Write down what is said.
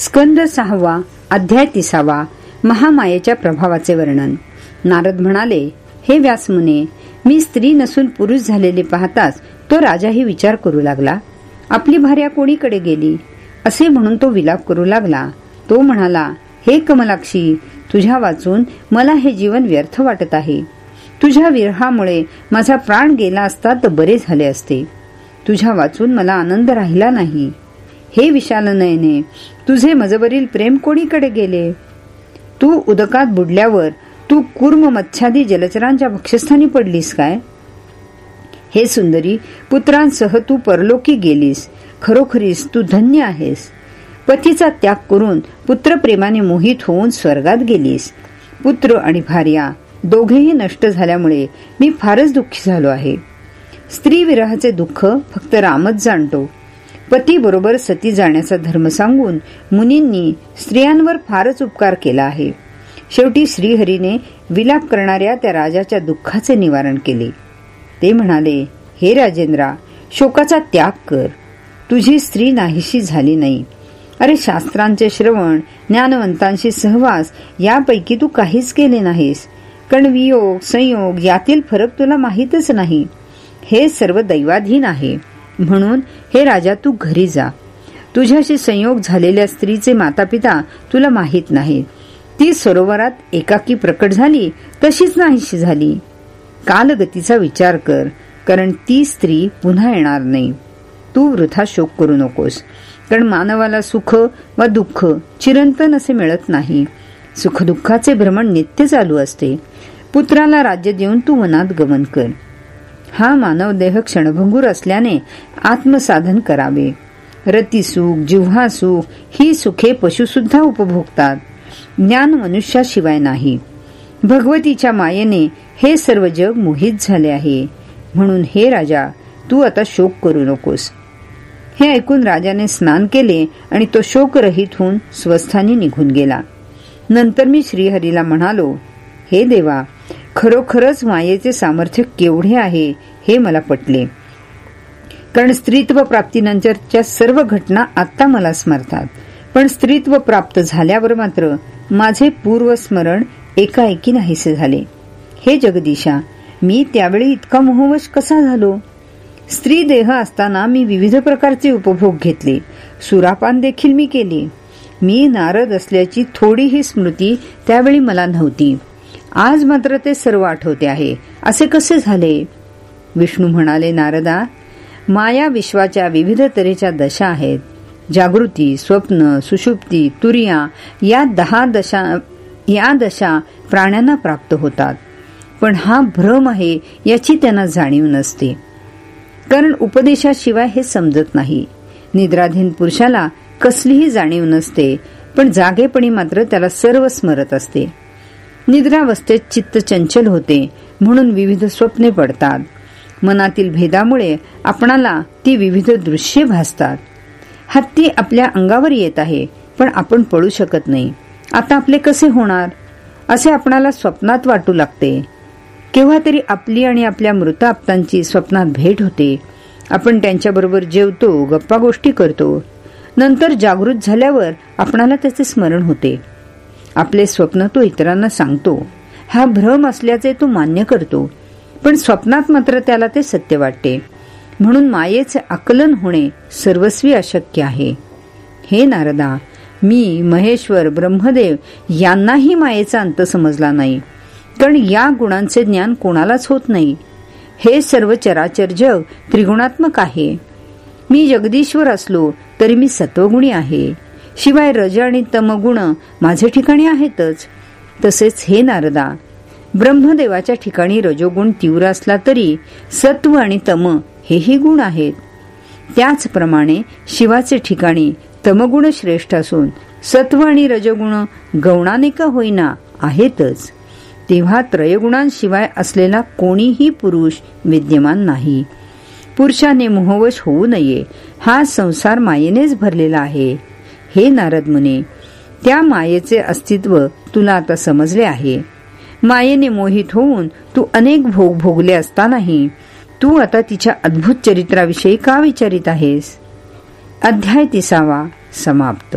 स्कंद सहावा अध्याय तिसावा महामायेच्या प्रभावाचे वर्णन. नारद म्हणाले हे व्यासमुने मी स्त्री नसून पुरुष झालेले पाहताच तो राजाही विचार करू लागला. आपली भार्या कोणीकडे गेली? असे म्हणून तो विलाप करू लागला. तो म्हणाला हे कमलाक्षी तुझ्या वाचून मला हे जीवन व्यर्थ वाटत आहे. तुझ्या विरहामुळे माझा प्राण गेला असता तर बरे झाले असते. तुझ्या वाचून मला आनंद राहिला नाही. हे विशाल नयने तुझे मजवरील प्रेम कोणीकडे गेले? तू उदकात बुडल्यावर तू कुर्म मच्छादी जलचरांच्या भक्षस्थानी पडलीस काय? हे सुंदरी पुत्रांसह तू परलोकी गेलीस. खरोखरीस तू धन्य आहेस. पतीचा त्याग करून पुत्रप्रेमाने मोहित होऊन स्वर्गात गेलीस. पुत्र आणि भार्या दोघेही नष्ट झाल्यामुळे मी फारच दुःखी झालो आहे. स्त्री विरहाचे दुःख फक्त रामच जाणतो. पती बरोबर सती जाण्याचा धर्म सांगून मुनींनी स्त्रियांवर फारच उपकार केला आहे. शेवटी श्रीहरीने विलाप करणाऱ्या त्या राजाच्या दुःखाचे निवारण केले. ते म्हणाले हे राजेंद्रा शोकाचा त्याग कर. तुझी स्त्री नाहीशी झाली नाही. अरे शास्त्रांचे श्रवण ज्ञानवंतांशी सहवास यापैकी तू काहीच केले नाहीस. कारण वियोग संयोग यातील फरक तुला माहीतच नाही. हे सर्व दैवाधीन आहे. म्हणून हे राजा तू घरी जा. तुझ्याशी संयोग झालेल्या स्त्रीचे मातापिता तुला माहीत नाही ती सरोवरात एकाकी प्रकट झाली तशीच नाहीशी झाली. कालगतीचा विचार कर कारण ती स्त्री पुन्हा येणार नाही. तू वृथा शोक करू नकोस. कारण मानवाला सुख व दुःख चिरंतन असे मिळत नाही. सुखदुःखाचे भ्रमण नित्य चालू असते. पुत्राला राज्य देऊन तू मनात गमन कर. हा मानव देह क्षणभंगूर असल्याने आत्मसाधन करावे. रतीसुख जिव्हा सुख ही सुखे पशुसुद्धा उपभोगतात. ज्ञान मनुष्याशिवाय नाही. भगवतीच्या मायेने हे सर्व जग मोहित झाले आहे. म्हणून हे राजा तू आता शोक करू नकोस. हे ऐकून राजाने स्नान केले आणि तो शोकरहित होऊन स्वस्थानी निघून गेला. नंतर मी श्रीहरीला म्हणालो हे देवा खरोखरच मायेचे सामर्थ्य केवढे आहे हे मला पटले. कारण स्त्रीत्व प्राप्तीनंतरच्या सर्व घटना आता मला स्मरतात. पण स्त्रीत्व प्राप्त झाल्यावर मात्र माझे पूर्वस्मरण एकाएकी नाहीसे झाले. हे जगदीशा मी त्यावेळी इतका मोहवश कसा झालो? स्त्री देह असताना मी विविध प्रकारचे उपभोग घेतले. सुरापान देखील मी केले. मी नारद असल्याची थोडीही स्मृती त्यावेळी मला नव्हती. आज मात्र ते सर्व आठवते आहे. असे कसे झाले? विष्णू म्हणाले नारदा माया विश्वाच्या विविध तऱ्हेच्या दशा आहेत. जागृती स्वप्न सुषुप्ती तुरिया या दहा दशा या दशा प्राण्यांना प्राप्त होतात. पण हा भ्रम आहे याची त्यांना जाणीव नसते. कारण उपदेशाशिवाय हे समजत नाही. निद्राधीन पुरुषाला कसलीही जाणीव नसते पण जागेपणी मात्र त्याला सर्व स्मरत असते. निद्रावस्थेत चित्त चंचल होते म्हणून विविध स्वप्ने पडतात. मनातील भेदामुळे आपणाला ती विविध दृश्ये भासतात. हत्ती आपल्या अंगावर येत आहे पण आपण पळू शकत नाही. आता आपले कसे होणार? असे आपणाला स्वप्नात वाटू लागते. केव्हा तरी आपली आणि आपल्या मृत आप्तांची स्वप्नात भेट होते. आपण त्यांच्याबरोबर जेवतो गप्पा गोष्टी करतो. नंतर जागृत झाल्यावर आपणाला त्याचे स्मरण होते. आपले स्वप्न तो इतरांना सांगतो. हा भ्रम असल्याचे तो मान्य करतो पण स्वप्नात मात्र त्याला ते सत्य वाटते. म्हणून मायेचे आकलन होणे सर्वस्वी अशक्य आहे. हे नारदा मी महेश्वर ब्रह्मदेव यांनाही मायेचा अंत समजला नाही कारण या गुणांचे ज्ञान कोणालाच होत नाही. हे सर्व चराचर जग त्रिगुणात्मक आहे. मी जगदीश्वर असलो तरी मी सत्वगुणी आहे. शिवाय रज आणि तमगुण माझे ठिकाणी आहेतच. तसेच हे नारदा ब्रह्मदेवाच्या ठिकाणी रजोगुण तीव्र असला तरी सत्व आणि तम हेही गुण आहेत. त्याचप्रमाणे शिवाचे ठिकाणी तमगुण श्रेष्ठ असून सत्व आणि रजगुण गौणाने का होईना आहेतच. तेव्हा त्रयगुणांशिवाय असलेला कोणीही पुरुष विद्यमान नाही. पुरुषाने मोहवश होऊ नये हा संसार मायेनेच भरलेला आहे. हे नारद मुने त्या मायेचे अस्तित्व तुला आता समजले आहे. मायेने मोहित होऊन तू अनेक भोग भोगले असतानाही तू आता तिच्या अद्भुत चरित्राविषयी का विचारित आहेस? अध्याय तिसावा समाप्त.